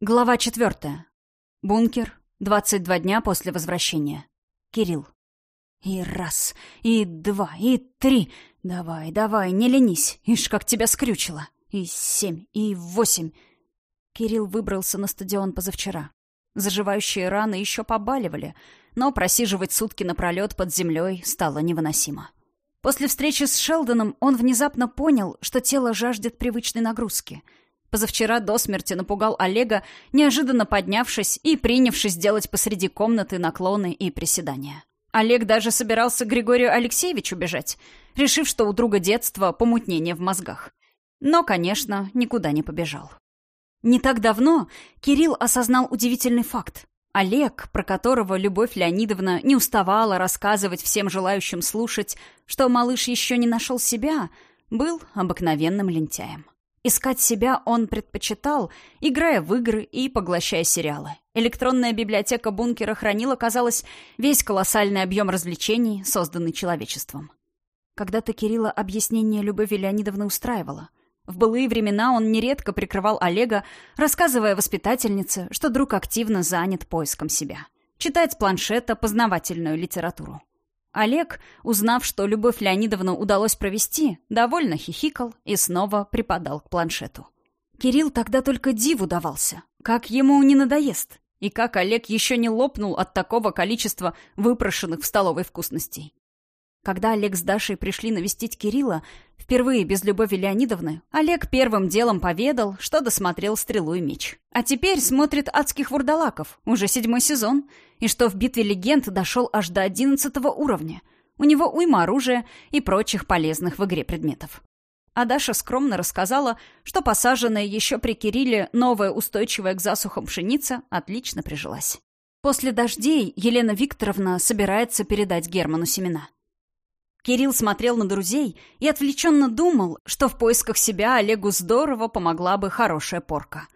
Глава четвертая. Бункер. 22 дня после возвращения. Кирилл. И раз, и два, и три. Давай, давай, не ленись. Ишь, как тебя скрючило. И семь, и восемь. Кирилл выбрался на стадион позавчера. Заживающие раны еще побаливали, но просиживать сутки напролет под землей стало невыносимо. После встречи с Шелдоном он внезапно понял, что тело жаждет привычной нагрузки — Позавчера до смерти напугал Олега, неожиданно поднявшись и принявшись делать посреди комнаты наклоны и приседания. Олег даже собирался Григорию Алексеевичу бежать, решив, что у друга детства помутнение в мозгах. Но, конечно, никуда не побежал. Не так давно Кирилл осознал удивительный факт. Олег, про которого Любовь Леонидовна не уставала рассказывать всем желающим слушать, что малыш еще не нашел себя, был обыкновенным лентяем. Искать себя он предпочитал, играя в игры и поглощая сериалы. Электронная библиотека бункера хранила, казалось, весь колоссальный объем развлечений, созданный человечеством. Когда-то Кирилла объяснение Любови Леонидовны устраивало. В былые времена он нередко прикрывал Олега, рассказывая воспитательнице, что друг активно занят поиском себя. Читать с планшета познавательную литературу. Олег, узнав, что Любовь Леонидовну удалось провести, довольно хихикал и снова припадал к планшету. Кирилл тогда только диву давался. Как ему не надоест? И как Олег еще не лопнул от такого количества выпрошенных в столовой вкусностей? Когда Олег с Дашей пришли навестить Кирилла, впервые без Любови Леонидовны, Олег первым делом поведал, что досмотрел «Стрелу и меч». А теперь смотрит «Адских вурдалаков», уже седьмой сезон, и что в «Битве легенд» дошел аж до одиннадцатого уровня. У него уйма оружия и прочих полезных в игре предметов. А Даша скромно рассказала, что посаженная еще при Кирилле новая устойчивая к засухам пшеница отлично прижилась. После дождей Елена Викторовна собирается передать Герману семена. Кирилл смотрел на друзей и отвлеченно думал, что в поисках себя Олегу здорово помогла бы хорошая порка.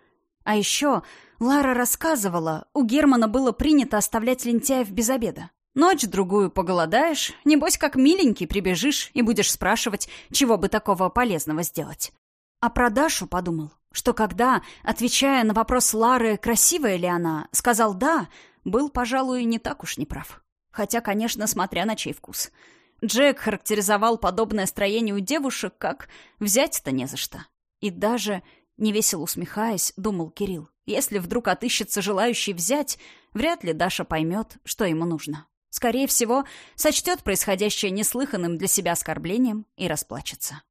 А еще Лара рассказывала, у Германа было принято оставлять лентяев без обеда. Ночь-другую поголодаешь, небось, как миленький прибежишь и будешь спрашивать, чего бы такого полезного сделать. А про Дашу подумал, что когда, отвечая на вопрос Лары, красивая ли она, сказал «да», был, пожалуй, не так уж неправ. Хотя, конечно, смотря на чей вкус — Джек характеризовал подобное строение у девушек как «взять-то не за что». И даже, невесело усмехаясь, думал Кирилл, если вдруг отыщется желающий взять, вряд ли Даша поймет, что ему нужно. Скорее всего, сочтет происходящее неслыханным для себя оскорблением и расплачется.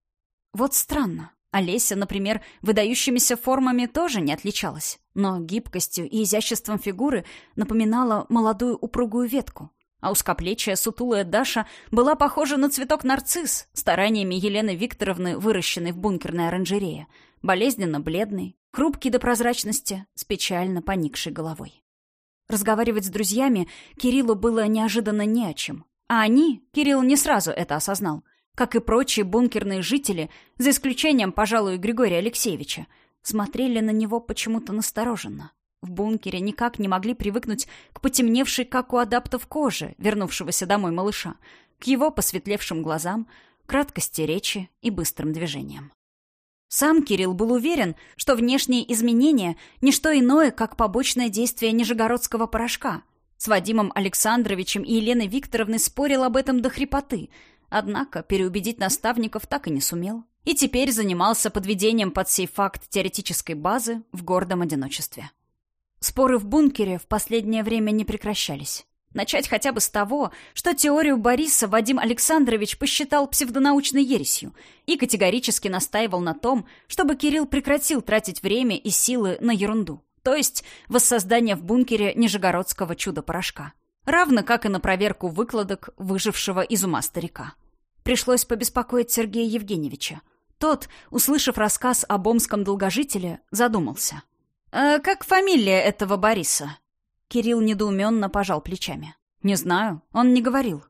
Вот странно. Олеся, например, выдающимися формами тоже не отличалась, но гибкостью и изяществом фигуры напоминала молодую упругую ветку, а узкоплечья сутулая Даша была похожа на цветок нарцисс, стараниями Елены Викторовны, выращенный в бункерной оранжерее, болезненно бледный, хрупкий до прозрачности, с печально поникшей головой. Разговаривать с друзьями Кириллу было неожиданно не о чем. А они, Кирилл не сразу это осознал, как и прочие бункерные жители, за исключением, пожалуй, Григория Алексеевича, смотрели на него почему-то настороженно. В бункере никак не могли привыкнуть к потемневшей, как у адаптов, коже, вернувшегося домой малыша, к его посветлевшим глазам, краткости речи и быстрым движениям. Сам Кирилл был уверен, что внешние изменения — не что иное, как побочное действие нижегородского порошка. С Вадимом Александровичем и Еленой Викторовной спорил об этом до хрипоты, однако переубедить наставников так и не сумел. И теперь занимался подведением под сей факт теоретической базы в гордом одиночестве. Споры в бункере в последнее время не прекращались. Начать хотя бы с того, что теорию Бориса Вадим Александрович посчитал псевдонаучной ересью и категорически настаивал на том, чтобы Кирилл прекратил тратить время и силы на ерунду, то есть воссоздание в бункере нижегородского чудо-порошка. Равно как и на проверку выкладок выжившего из ума старика. Пришлось побеспокоить Сергея Евгеньевича. Тот, услышав рассказ об омском долгожителе, задумался – «А как фамилия этого Бориса?» Кирилл недоуменно пожал плечами. «Не знаю, он не говорил».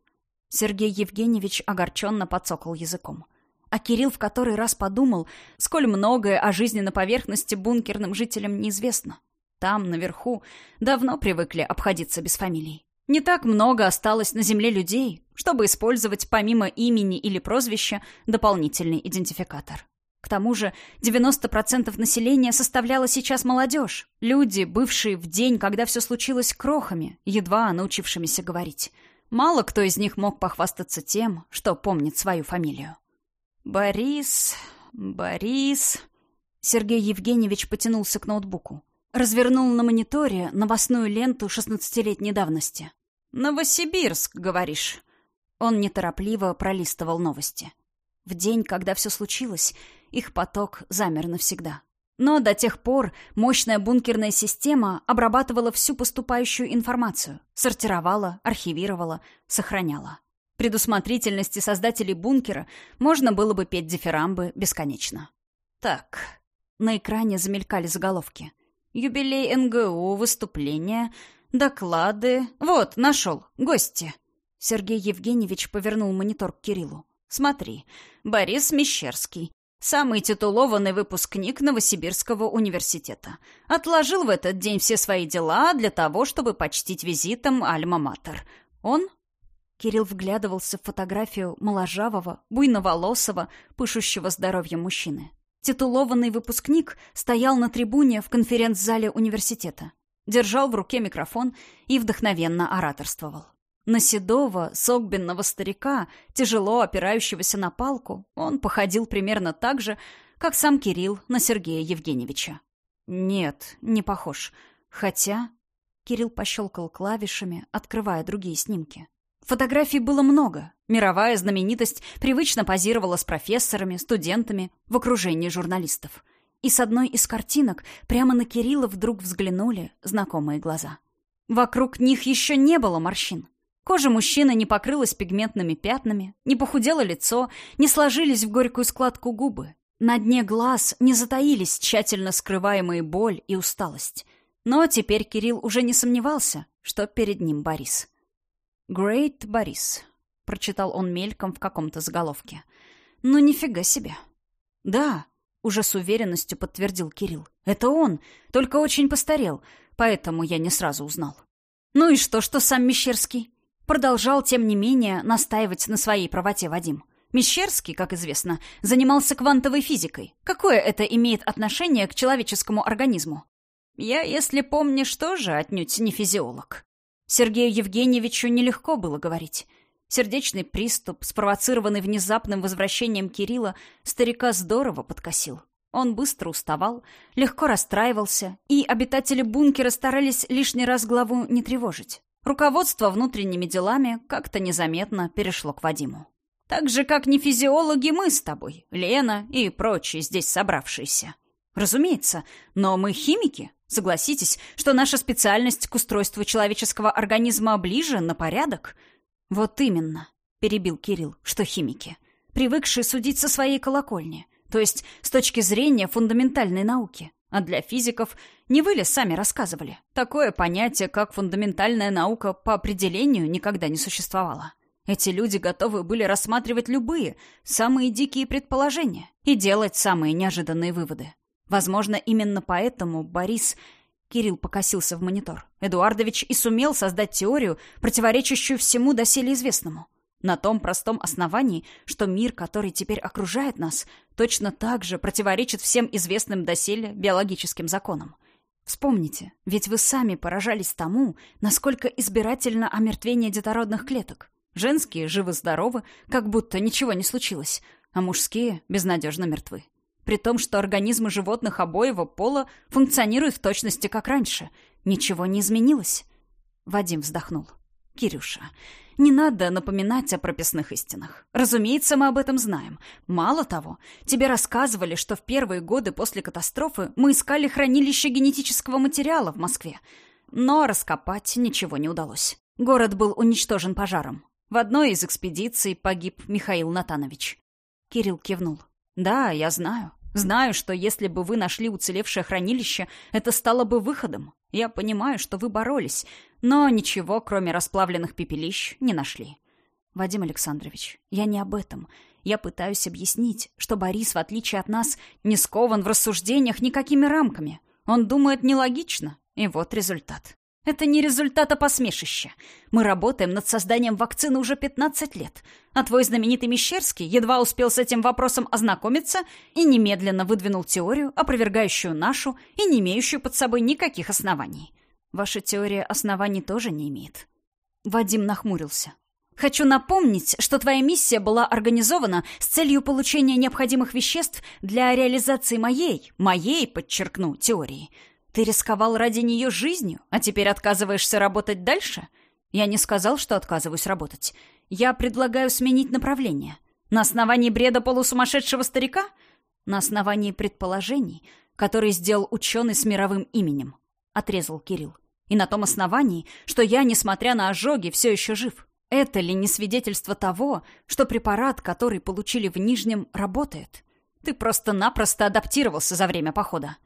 Сергей Евгеньевич огорченно подсокал языком. А Кирилл в который раз подумал, сколь многое о жизни на поверхности бункерным жителям неизвестно. Там, наверху, давно привыкли обходиться без фамилий. Не так много осталось на земле людей, чтобы использовать помимо имени или прозвища дополнительный идентификатор. К тому же 90% населения составляла сейчас молодежь. Люди, бывшие в день, когда все случилось крохами, едва научившимися говорить. Мало кто из них мог похвастаться тем, что помнит свою фамилию. «Борис... Борис...» Сергей Евгеньевич потянулся к ноутбуку. Развернул на мониторе новостную ленту шестнадцатилетней давности. «Новосибирск, говоришь?» Он неторопливо пролистывал новости. В день, когда все случилось, их поток замер навсегда. Но до тех пор мощная бункерная система обрабатывала всю поступающую информацию, сортировала, архивировала, сохраняла. Предусмотрительности создателей бункера можно было бы петь дифирамбы бесконечно. Так, на экране замелькали заголовки. Юбилей НГУ, выступления, доклады... Вот, нашел, гости. Сергей Евгеньевич повернул монитор к Кириллу. «Смотри, Борис Мещерский, самый титулованный выпускник Новосибирского университета. Отложил в этот день все свои дела для того, чтобы почтить визитом Альма-Матер. Он...» Кирилл вглядывался в фотографию моложавого, буйноволосого, пышущего здоровьем мужчины. Титулованный выпускник стоял на трибуне в конференц-зале университета, держал в руке микрофон и вдохновенно ораторствовал. На седого, согбенного старика, тяжело опирающегося на палку, он походил примерно так же, как сам Кирилл на Сергея Евгеньевича. Нет, не похож. Хотя... Кирилл пощелкал клавишами, открывая другие снимки. Фотографий было много. Мировая знаменитость привычно позировала с профессорами, студентами, в окружении журналистов. И с одной из картинок прямо на Кирилла вдруг взглянули знакомые глаза. Вокруг них еще не было морщин. Кожа мужчины не покрылась пигментными пятнами, не похудело лицо, не сложились в горькую складку губы. На дне глаз не затаились тщательно скрываемые боль и усталость. Но теперь Кирилл уже не сомневался, что перед ним Борис. «Great Борис», — прочитал он мельком в каком-то заголовке. «Ну, нифига себе». «Да», — уже с уверенностью подтвердил Кирилл. «Это он, только очень постарел, поэтому я не сразу узнал». «Ну и что, что сам Мещерский?» Продолжал, тем не менее, настаивать на своей правоте Вадим. Мещерский, как известно, занимался квантовой физикой. Какое это имеет отношение к человеческому организму? Я, если помнишь, тоже отнюдь не физиолог. Сергею Евгеньевичу нелегко было говорить. Сердечный приступ, спровоцированный внезапным возвращением Кирилла, старика здорово подкосил. Он быстро уставал, легко расстраивался, и обитатели бункера старались лишний раз главу не тревожить. Руководство внутренними делами как-то незаметно перешло к Вадиму. Так же, как не физиологи мы с тобой, Лена и прочие здесь собравшиеся. Разумеется, но мы химики. Согласитесь, что наша специальность к устройству человеческого организма ближе на порядок? Вот именно, перебил Кирилл, что химики, привыкшие судить со своей колокольни, то есть с точки зрения фундаментальной науки. А для физиков, не вы ли сами рассказывали, такое понятие, как фундаментальная наука, по определению никогда не существовало. Эти люди готовы были рассматривать любые, самые дикие предположения и делать самые неожиданные выводы. Возможно, именно поэтому Борис... Кирилл покосился в монитор. Эдуардович и сумел создать теорию, противоречащую всему доселе известному. На том простом основании, что мир, который теперь окружает нас, точно так же противоречит всем известным доселе биологическим законам. Вспомните, ведь вы сами поражались тому, насколько избирательно омертвение детородных клеток. Женские живы-здоровы, как будто ничего не случилось, а мужские безнадежно мертвы. При том, что организмы животных обоего пола функционируют в точности как раньше. Ничего не изменилось. Вадим вздохнул. «Кирюша, не надо напоминать о прописных истинах. Разумеется, мы об этом знаем. Мало того, тебе рассказывали, что в первые годы после катастрофы мы искали хранилище генетического материала в Москве. Но раскопать ничего не удалось. Город был уничтожен пожаром. В одной из экспедиций погиб Михаил Натанович. Кирилл кивнул. «Да, я знаю. Знаю, что если бы вы нашли уцелевшее хранилище, это стало бы выходом. Я понимаю, что вы боролись, но ничего, кроме расплавленных пепелищ, не нашли. Вадим Александрович, я не об этом. Я пытаюсь объяснить, что Борис, в отличие от нас, не скован в рассуждениях никакими рамками. Он думает нелогично, и вот результат. Это не результат, а посмешище. Мы работаем над созданием вакцины уже 15 лет, а твой знаменитый Мещерский едва успел с этим вопросом ознакомиться и немедленно выдвинул теорию, опровергающую нашу и не имеющую под собой никаких оснований. Ваша теория оснований тоже не имеет. Вадим нахмурился. Хочу напомнить, что твоя миссия была организована с целью получения необходимых веществ для реализации моей, моей, подчеркну, теории. Ты рисковал ради нее жизнью, а теперь отказываешься работать дальше? Я не сказал, что отказываюсь работать. Я предлагаю сменить направление. На основании бреда полусумасшедшего старика? На основании предположений, которые сделал ученый с мировым именем. Отрезал Кирилл. И на том основании, что я, несмотря на ожоги, все еще жив. Это ли не свидетельство того, что препарат, который получили в Нижнем, работает? Ты просто-напросто адаптировался за время похода.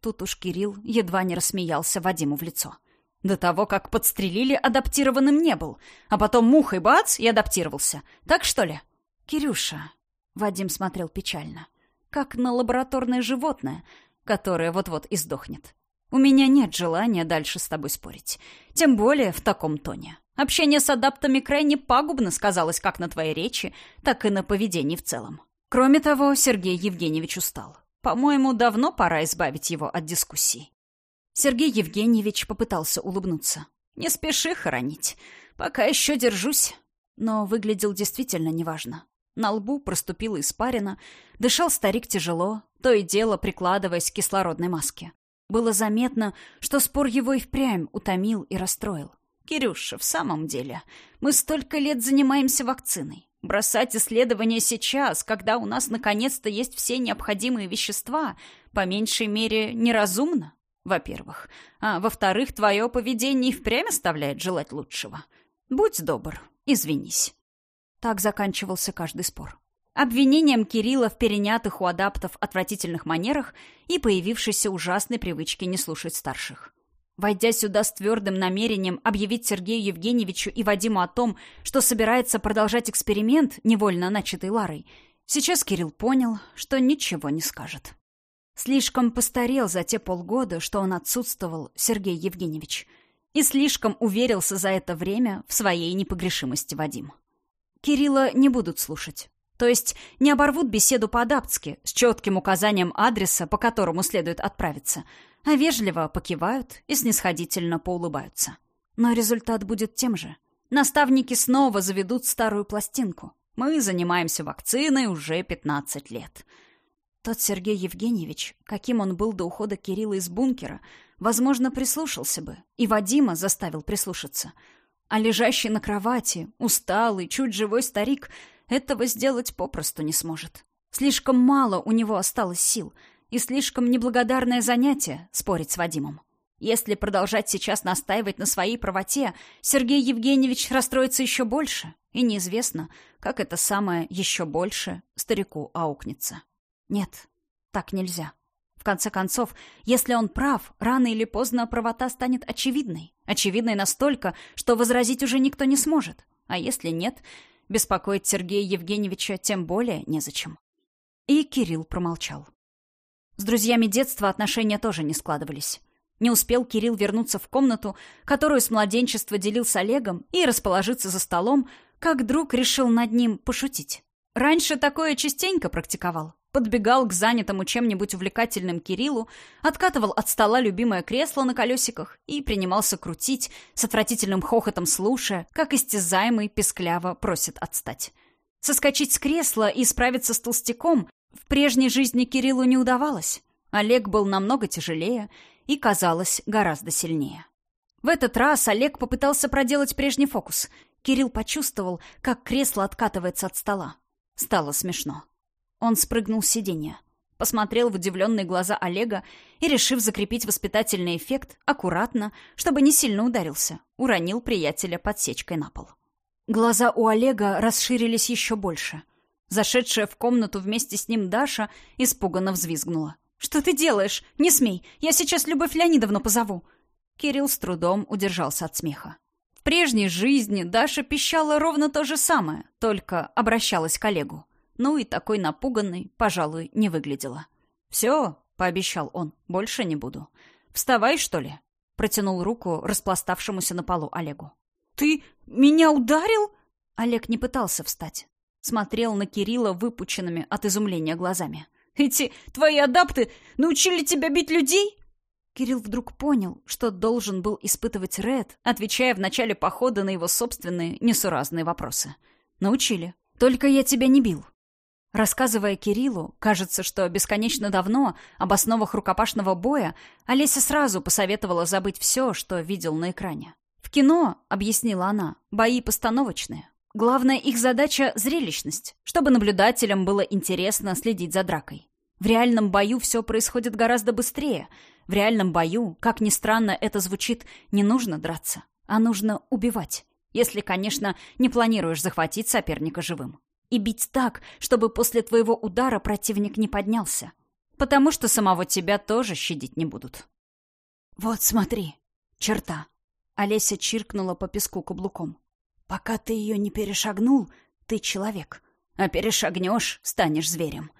Тут уж Кирилл едва не рассмеялся Вадиму в лицо. До того, как подстрелили, адаптированным не был. А потом мухой бац и адаптировался. Так что ли? Кирюша. Вадим смотрел печально. Как на лабораторное животное, которое вот-вот издохнет. У меня нет желания дальше с тобой спорить. Тем более в таком тоне. Общение с адаптами крайне пагубно сказалось как на твоей речи, так и на поведении в целом. Кроме того, Сергей Евгеньевич устал. По-моему, давно пора избавить его от дискуссий. Сергей Евгеньевич попытался улыбнуться. «Не спеши хоронить. Пока еще держусь». Но выглядел действительно неважно. На лбу проступила испарина, дышал старик тяжело, то и дело прикладываясь к кислородной маске. Было заметно, что спор его и впрямь утомил и расстроил. Кирюша, в самом деле, мы столько лет занимаемся вакциной. Бросать исследования сейчас, когда у нас наконец-то есть все необходимые вещества, по меньшей мере, неразумно, во-первых. А во-вторых, твое поведение и впрямь оставляет желать лучшего. Будь добр, извинись. Так заканчивался каждый спор. Обвинением Кирилла в перенятых у адаптов отвратительных манерах и появившейся ужасной привычке не слушать старших. Войдя сюда с твердым намерением объявить Сергею Евгеньевичу и Вадиму о том, что собирается продолжать эксперимент, невольно начатый Ларой, сейчас Кирилл понял, что ничего не скажет. Слишком постарел за те полгода, что он отсутствовал, Сергей Евгеньевич, и слишком уверился за это время в своей непогрешимости Вадим. Кирилла не будут слушать. То есть не оборвут беседу по-адаптски, с четким указанием адреса, по которому следует отправиться — а вежливо покивают и снисходительно поулыбаются. Но результат будет тем же. Наставники снова заведут старую пластинку. Мы занимаемся вакциной уже 15 лет. Тот Сергей Евгеньевич, каким он был до ухода Кирилла из бункера, возможно, прислушался бы, и Вадима заставил прислушаться. А лежащий на кровати, усталый, чуть живой старик этого сделать попросту не сможет. Слишком мало у него осталось сил — и слишком неблагодарное занятие — спорить с Вадимом. Если продолжать сейчас настаивать на своей правоте, Сергей Евгеньевич расстроится еще больше, и неизвестно, как это самое «еще больше» старику аукнется. Нет, так нельзя. В конце концов, если он прав, рано или поздно правота станет очевидной. Очевидной настолько, что возразить уже никто не сможет. А если нет, беспокоить Сергея Евгеньевича тем более незачем. И Кирилл промолчал. С друзьями детства отношения тоже не складывались. Не успел Кирилл вернуться в комнату, которую с младенчества делил с Олегом, и расположиться за столом, как друг решил над ним пошутить. Раньше такое частенько практиковал. Подбегал к занятому чем-нибудь увлекательным Кириллу, откатывал от стола любимое кресло на колесиках и принимался крутить, с отвратительным хохотом слушая, как истязаемый пескляво просит отстать. Соскочить с кресла и справиться с толстяком в прежней жизни Кириллу не удавалось. Олег был намного тяжелее и, казалось, гораздо сильнее. В этот раз Олег попытался проделать прежний фокус. Кирилл почувствовал, как кресло откатывается от стола. Стало смешно. Он спрыгнул с сиденья, посмотрел в удивленные глаза Олега и, решив закрепить воспитательный эффект, аккуратно, чтобы не сильно ударился, уронил приятеля подсечкой на пол. Глаза у Олега расширились еще больше — Зашедшая в комнату вместе с ним Даша испуганно взвизгнула. «Что ты делаешь? Не смей! Я сейчас Любовь Леонидовну позову!» Кирилл с трудом удержался от смеха. В прежней жизни Даша пищала ровно то же самое, только обращалась к Олегу. Ну и такой напуганной, пожалуй, не выглядела. «Все», — пообещал он, — «больше не буду. Вставай, что ли?» Протянул руку распластавшемуся на полу Олегу. «Ты меня ударил?» Олег не пытался встать. Смотрел на Кирилла выпученными от изумления глазами. «Эти твои адапты научили тебя бить людей?» Кирилл вдруг понял, что должен был испытывать Ред, отвечая в начале похода на его собственные несуразные вопросы. «Научили. Только я тебя не бил». Рассказывая Кириллу, кажется, что бесконечно давно, об основах рукопашного боя, Олеся сразу посоветовала забыть все, что видел на экране. «В кино, — объяснила она, — бои постановочные. Главная их задача — зрелищность, чтобы наблюдателям было интересно следить за дракой. В реальном бою все происходит гораздо быстрее. В реальном бою, как ни странно это звучит, не нужно драться, а нужно убивать. Если, конечно, не планируешь захватить соперника живым. И бить так, чтобы после твоего удара противник не поднялся. Потому что самого тебя тоже щадить не будут. «Вот смотри, черта!» Олеся чиркнула по песку каблуком. «Пока ты ее не перешагнул, ты человек. А перешагнешь — станешь зверем.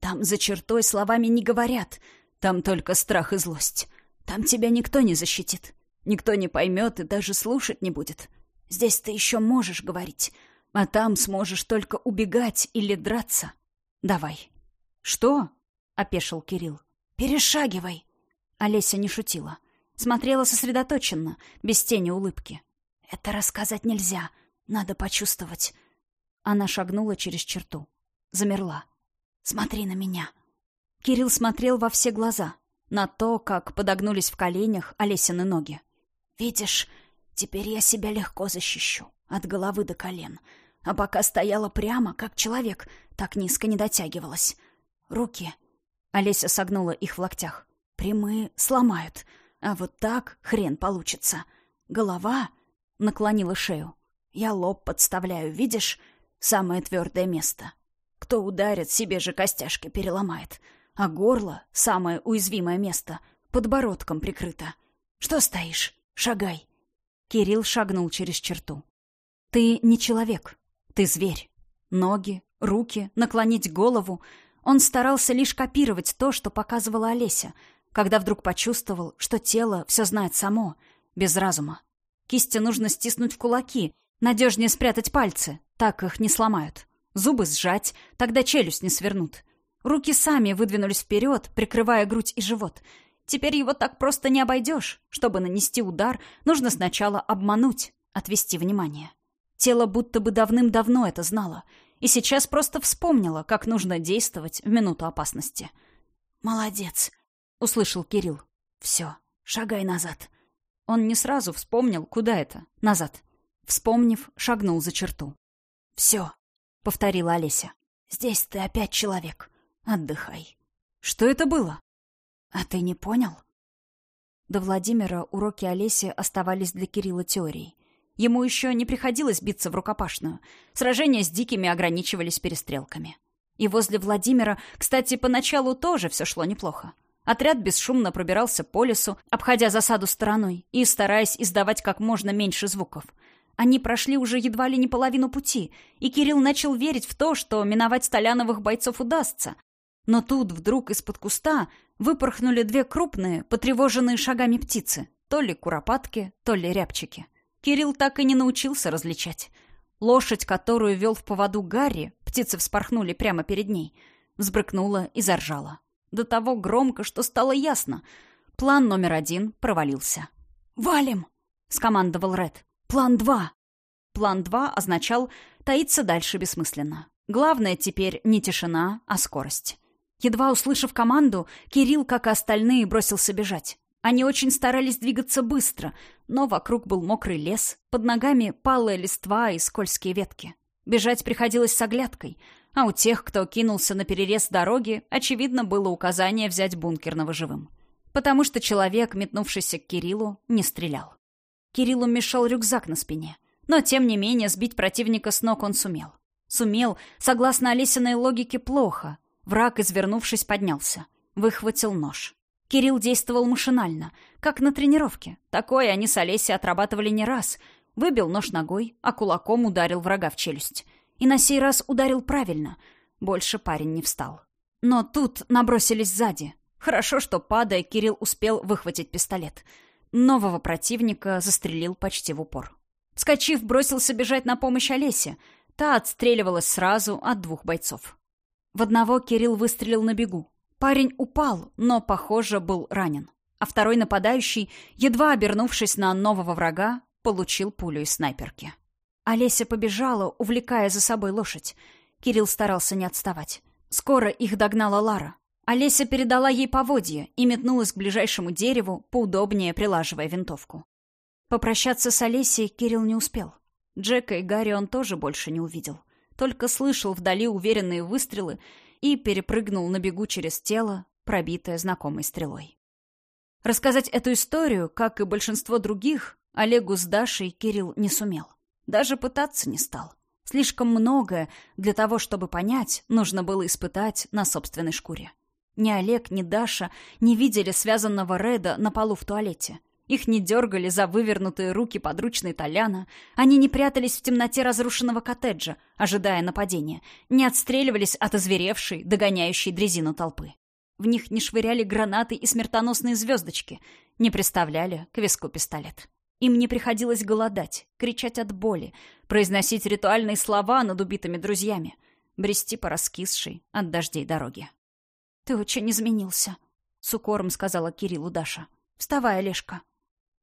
Там за чертой словами не говорят. Там только страх и злость. Там тебя никто не защитит. Никто не поймет и даже слушать не будет. Здесь ты еще можешь говорить, а там сможешь только убегать или драться. Давай. Что? опешил Кирилл. Перешагивай. Олеся не шутила. Смотрела сосредоточенно, без тени улыбки. Это рассказать нельзя, надо почувствовать. Она шагнула через черту. Замерла. Смотри на меня. Кирилл смотрел во все глаза, на то, как подогнулись в коленях Олесины ноги. Видишь, теперь я себя легко защищу, от головы до колен. А пока стояла прямо, как человек, так низко не дотягивалась. Руки. Олеся согнула их в локтях. Прямые сломают, а вот так хрен получится. Голова наклонила шею. Я лоб подставляю, видишь? Самое твердое место. Кто ударит, себе же костяшки переломает. А горло, самое уязвимое место, подбородком прикрыто. Что стоишь? Шагай. Кирилл шагнул через черту. Ты не человек. Ты зверь. Ноги, руки, наклонить голову. Он старался лишь копировать то, что показывала Олеся, когда вдруг почувствовал, что тело все знает само, без разума. Кисти нужно стиснуть в кулаки, надежнее спрятать пальцы, так их не сломают. Зубы сжать, тогда челюсть не свернут. Руки сами выдвинулись вперед, прикрывая грудь и живот. Теперь его так просто не обойдешь. Чтобы нанести удар, нужно сначала обмануть, отвести внимание. Тело будто бы давным-давно это знало, и сейчас просто вспомнило, как нужно действовать в минуту опасности. «Молодец», — услышал Кирилл. «Все, шагай назад». Он не сразу вспомнил, куда это, назад. Вспомнив, шагнул за черту. «Все», — повторила Олеся. «Здесь ты опять человек. Отдыхай». «Что это было?» «А ты не понял?» До Владимира уроки Олеси оставались для Кирилла теорией. Ему еще не приходилось биться в рукопашную. Сражения с дикими ограничивались перестрелками. И возле Владимира, кстати, поначалу тоже все шло неплохо. Отряд бесшумно пробирался по лесу, обходя засаду стороной и стараясь издавать как можно меньше звуков. Они прошли уже едва ли не половину пути, и Кирилл начал верить в то, что миновать Столяновых бойцов удастся. Но тут вдруг из-под куста выпорхнули две крупные, потревоженные шагами птицы, то ли куропатки, то ли рябчики. Кирилл так и не научился различать. Лошадь, которую вел в поводу Гарри, птицы вспорхнули прямо перед ней, взбрыкнула и заржала. До того громко, что стало ясно. План номер один провалился. «Валим!» — скомандовал Ред. «План два!» План два означал таиться дальше бессмысленно. Главное теперь не тишина, а скорость. Едва услышав команду, Кирилл, как и остальные, бросился бежать. Они очень старались двигаться быстро, но вокруг был мокрый лес, под ногами палая листва и скользкие ветки. Бежать приходилось с оглядкой, а у тех, кто кинулся на перерез дороги, очевидно, было указание взять бункерного живым. Потому что человек, метнувшийся к Кириллу, не стрелял. Кириллу мешал рюкзак на спине, но, тем не менее, сбить противника с ног он сумел. Сумел, согласно Олесиной логике, плохо. Враг, извернувшись, поднялся. Выхватил нож. Кирилл действовал машинально, как на тренировке. Такое они с Олесей отрабатывали не раз. Выбил нож ногой, а кулаком ударил врага в челюсть. И на сей раз ударил правильно. Больше парень не встал. Но тут набросились сзади. Хорошо, что, падая, Кирилл успел выхватить пистолет. нового противника застрелил почти в упор. Вскочив, бросился бежать на помощь Олесе. Та отстреливалась сразу от двух бойцов. В одного Кирилл выстрелил на бегу. Парень упал, но, похоже, был ранен. А второй нападающий, едва обернувшись на нового врага, получил пулю из снайперки. Олеся побежала, увлекая за собой лошадь. Кирилл старался не отставать. Скоро их догнала Лара. Олеся передала ей поводья и метнулась к ближайшему дереву, поудобнее прилаживая винтовку. Попрощаться с Олесей Кирилл не успел. Джека и Гарри он тоже больше не увидел. Только слышал вдали уверенные выстрелы и перепрыгнул на бегу через тело, пробитое знакомой стрелой. Рассказать эту историю, как и большинство других, Олегу с Дашей Кирилл не сумел. Даже пытаться не стал. Слишком многое для того, чтобы понять, нужно было испытать на собственной шкуре. Ни Олег, ни Даша не видели связанного Реда на полу в туалете. Их не дергали за вывернутые руки подручной Толяна. Они не прятались в темноте разрушенного коттеджа, ожидая нападения. Не отстреливались от озверевшей, догоняющей дрезину толпы. В них не швыряли гранаты и смертоносные звездочки. Не приставляли к виску пистолет. Им не приходилось голодать, кричать от боли, произносить ритуальные слова над убитыми друзьями, брести по раскисшей от дождей дороге. «Ты очень изменился», — с укором сказала Кириллу Даша. «Вставай, Олежка».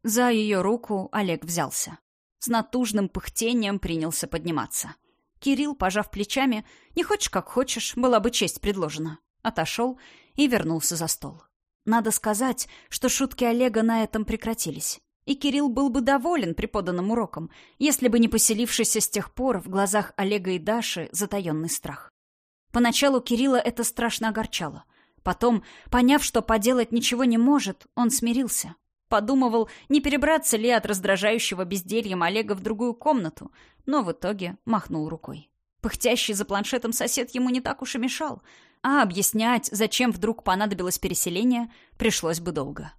За ее руку Олег взялся. С натужным пыхтением принялся подниматься. Кирилл, пожав плечами, «Не хочешь, как хочешь, была бы честь предложена», отошел и вернулся за стол. Надо сказать, что шутки Олега на этом прекратились и Кирилл был бы доволен преподанным уроком, если бы не поселившийся с тех пор в глазах Олега и Даши затаенный страх. Поначалу Кирилла это страшно огорчало. Потом, поняв, что поделать ничего не может, он смирился. Подумывал, не перебраться ли от раздражающего бездельем Олега в другую комнату, но в итоге махнул рукой. Пыхтящий за планшетом сосед ему не так уж и мешал, а объяснять, зачем вдруг понадобилось переселение, пришлось бы долго.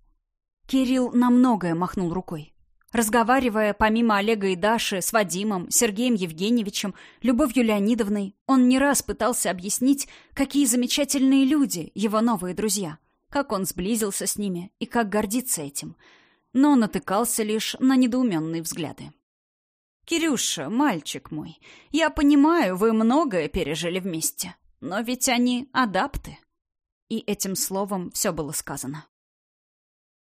Кирилл на многое махнул рукой. Разговаривая, помимо Олега и Даши, с Вадимом, Сергеем Евгеньевичем, Любовью Леонидовной, он не раз пытался объяснить, какие замечательные люди его новые друзья, как он сблизился с ними и как гордится этим. Но натыкался лишь на недоуменные взгляды. «Кирюша, мальчик мой, я понимаю, вы многое пережили вместе, но ведь они адапты». И этим словом все было сказано.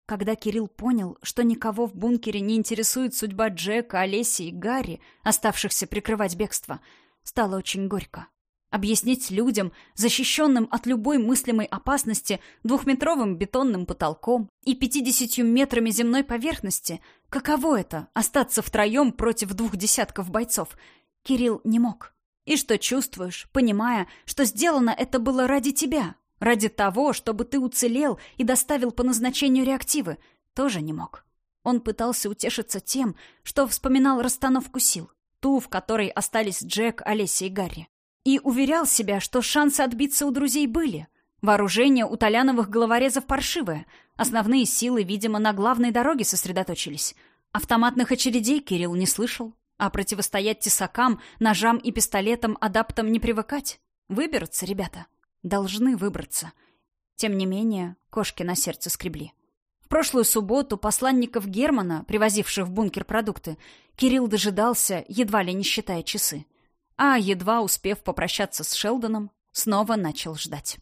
Когда Кирилл понял, что никого в бункере не интересует судьба Джека, Олеси и Гарри, оставшихся прикрывать бегство, стало очень горько. Объяснить людям, защищенным от любой мыслимой опасности двухметровым бетонным потолком и пятидесятью метрами земной поверхности, каково это — остаться втроем против двух десятков бойцов, Кирилл не мог. И что чувствуешь, понимая, что сделано это было ради тебя, Ради того, чтобы ты уцелел и доставил по назначению реактивы, тоже не мог. Он пытался утешиться тем, что вспоминал расстановку сил, ту, в которой остались Джек, Олеся и Гарри. И уверял себя, что шансы отбиться у друзей были. Вооружение у Толяновых головорезов паршивое. Основные силы, видимо, на главной дороге сосредоточились. Автоматных очередей Кирилл не слышал. А противостоять тесакам, ножам и пистолетам адаптам не привыкать. Выберутся ребята должны выбраться. Тем не менее, кошки на сердце скребли. В прошлую субботу посланников Германа, привозивших в бункер продукты, Кирилл дожидался, едва ли не считая часы. А, едва успев попрощаться с Шелдоном, снова начал ждать.